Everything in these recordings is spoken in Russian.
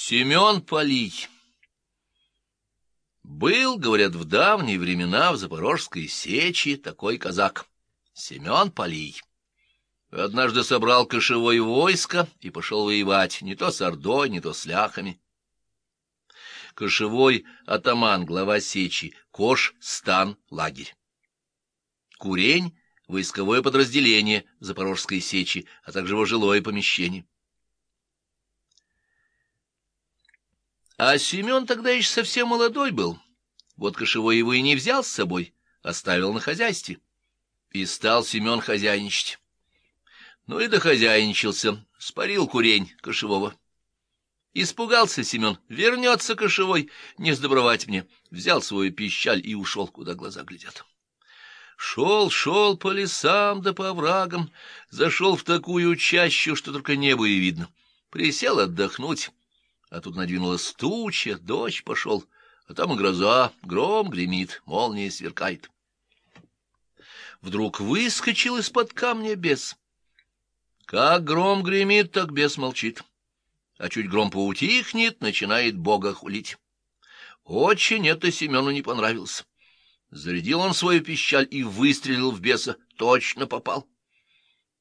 Семен Полий Был, говорят, в давние времена в Запорожской сечи такой казак Семен Полий. Однажды собрал кошевое войско и пошел воевать не то с Ордой, не то с ляхами. Кошевой атаман, глава сечи, кош, стан, лагерь. Курень — войсковое подразделение Запорожской сечи, а также его жилое помещение. А Семен тогда еще совсем молодой был. Вот кошевой его и не взял с собой, оставил на хозяйстве. И стал Семен хозяйничать. Ну и дохозяйничался, спарил курень кошевого. Испугался Семен, вернется кошевой, не сдобровать мне. Взял свою пищаль и ушел, куда глаза глядят. Шел, шел по лесам да по оврагам, зашел в такую чащу, что только небо и видно. Присел отдохнуть, а тут надвинулась туча, дождь пошел, а там и гроза, гром гремит, молния сверкает. Вдруг выскочил из-под камня бес. Как гром гремит, так бес молчит. А чуть гром поутихнет, начинает Бога хулить. Очень это Семену не понравилось. Зарядил он свою пищаль и выстрелил в беса. Точно попал.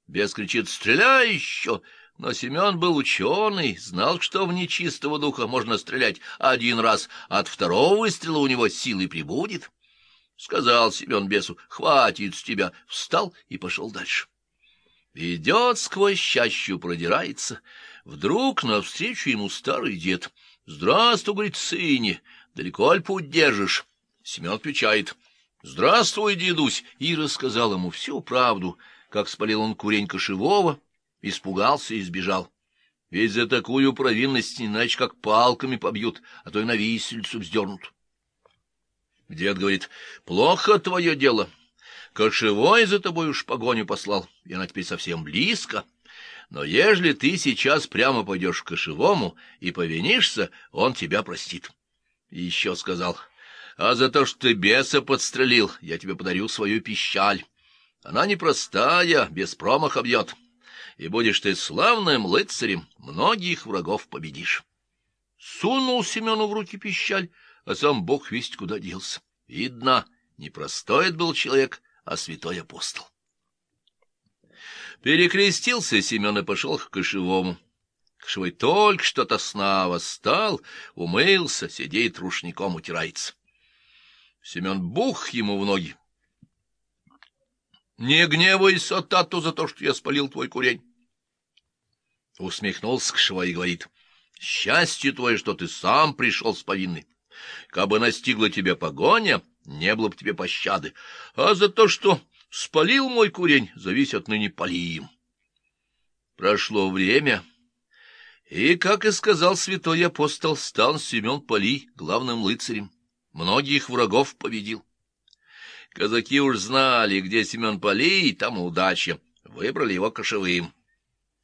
Бес кричит «Стреляй еще!» Но Семен был ученый, знал, что в нечистого духа можно стрелять один раз, от второго выстрела у него силы прибудет. Сказал Семен бесу, хватит с тебя, встал и пошел дальше. Идет сквозь чащу, продирается. Вдруг навстречу ему старый дед. «Здравствуй, — говорит, — сыне, далеко ли путь держишь?» Семен отвечает, «Здравствуй, дедусь!» и рассказал ему всю правду, как спалил он курень кошевого, испугался и сбежал. Ведь за такую провинность иначе как палками побьют, а то и на висельцу вздернут. Дед говорит, плохо твое дело. Кошевой за тобой уж погоню послал, и она теперь совсем близко. Но ежели ты сейчас прямо пойдешь к кошевому и повинишься, он тебя простит. И еще сказал, а за то, что ты беса подстрелил, я тебе подарю свою пищаль. Она непростая, без промаха бьет и будешь ты славным лыцарем, многих врагов победишь. Сунул Семену в руки пищаль, а сам Бог весть куда делся. Видно, не простой был человек, а святой апостол. Перекрестился Семен и пошел к кошевому. Кошевой только что-то сна восстал, умылся, сидит рушником утирается. Семен бух ему в ноги. Не гневайся, тату, за то, что я спалил твой курень. Усмехнулся Кшева и говорит, — Счастье твое, что ты сам пришел с повинной. Кабы настигла тебя погоня, не было бы тебе пощады. А за то, что спалил мой курень, завись отныне пали Прошло время, и, как и сказал святой апостол, стал Семен Поли главным лыцарем. Многих врагов победил. Казаки уж знали, где Семен Полей, там удача. Выбрали его кошевым.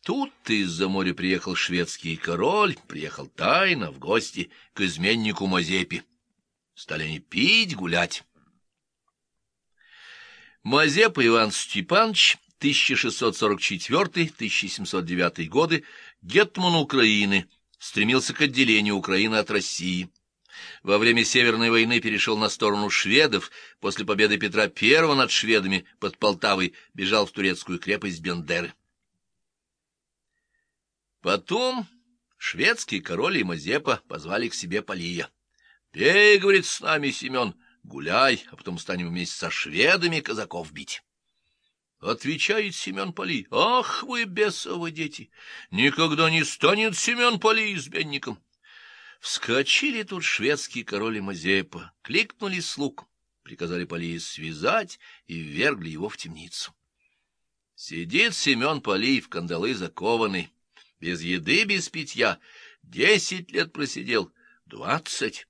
Тут из-за моря приехал шведский король, приехал тайно в гости к изменнику Мазепи. Стали они пить, гулять. Мазепа Иван Степанович, 1644-1709 годы, гетман Украины, стремился к отделению Украины от России. Во время Северной войны перешел на сторону шведов, после победы Петра I над шведами под Полтавой бежал в турецкую крепость Бендеры. Потом шведский король и Мазепа позвали к себе Полия. «Пей, — говорит, — с нами, Семен, гуляй, а потом станем вместе со шведами казаков бить». Отвечает Семен Поли, «Ах вы, бесовы дети! Никогда не станет Семен Поли изменником!» Вскочили тут шведский король и Мазепа, кликнули слуг, приказали Полии связать и ввергли его в темницу. Сидит Семен Полий в кандалы закованный, без еды, без питья. Десять лет просидел, двадцать.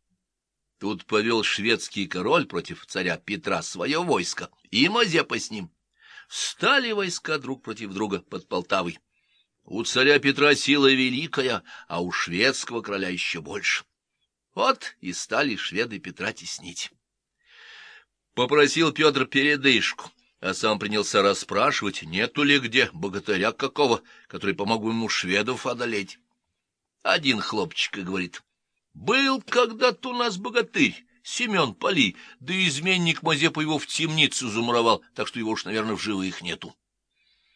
Тут повел шведский король против царя Петра свое войско, и Мазепа с ним. Стали войска друг против друга под Полтавой. У царя Петра сила великая, а у шведского короля еще больше. Вот и стали шведы Петра теснить. Попросил Петр передышку, а сам принялся расспрашивать, нету ли где богатыря какого, который помог ему шведов одолеть. Один хлопчик и говорит, «Был когда-то у нас богатырь, Семен Поли, да изменник Мазепа его в темницу замуровал, так что его уж, наверное, в живых нету».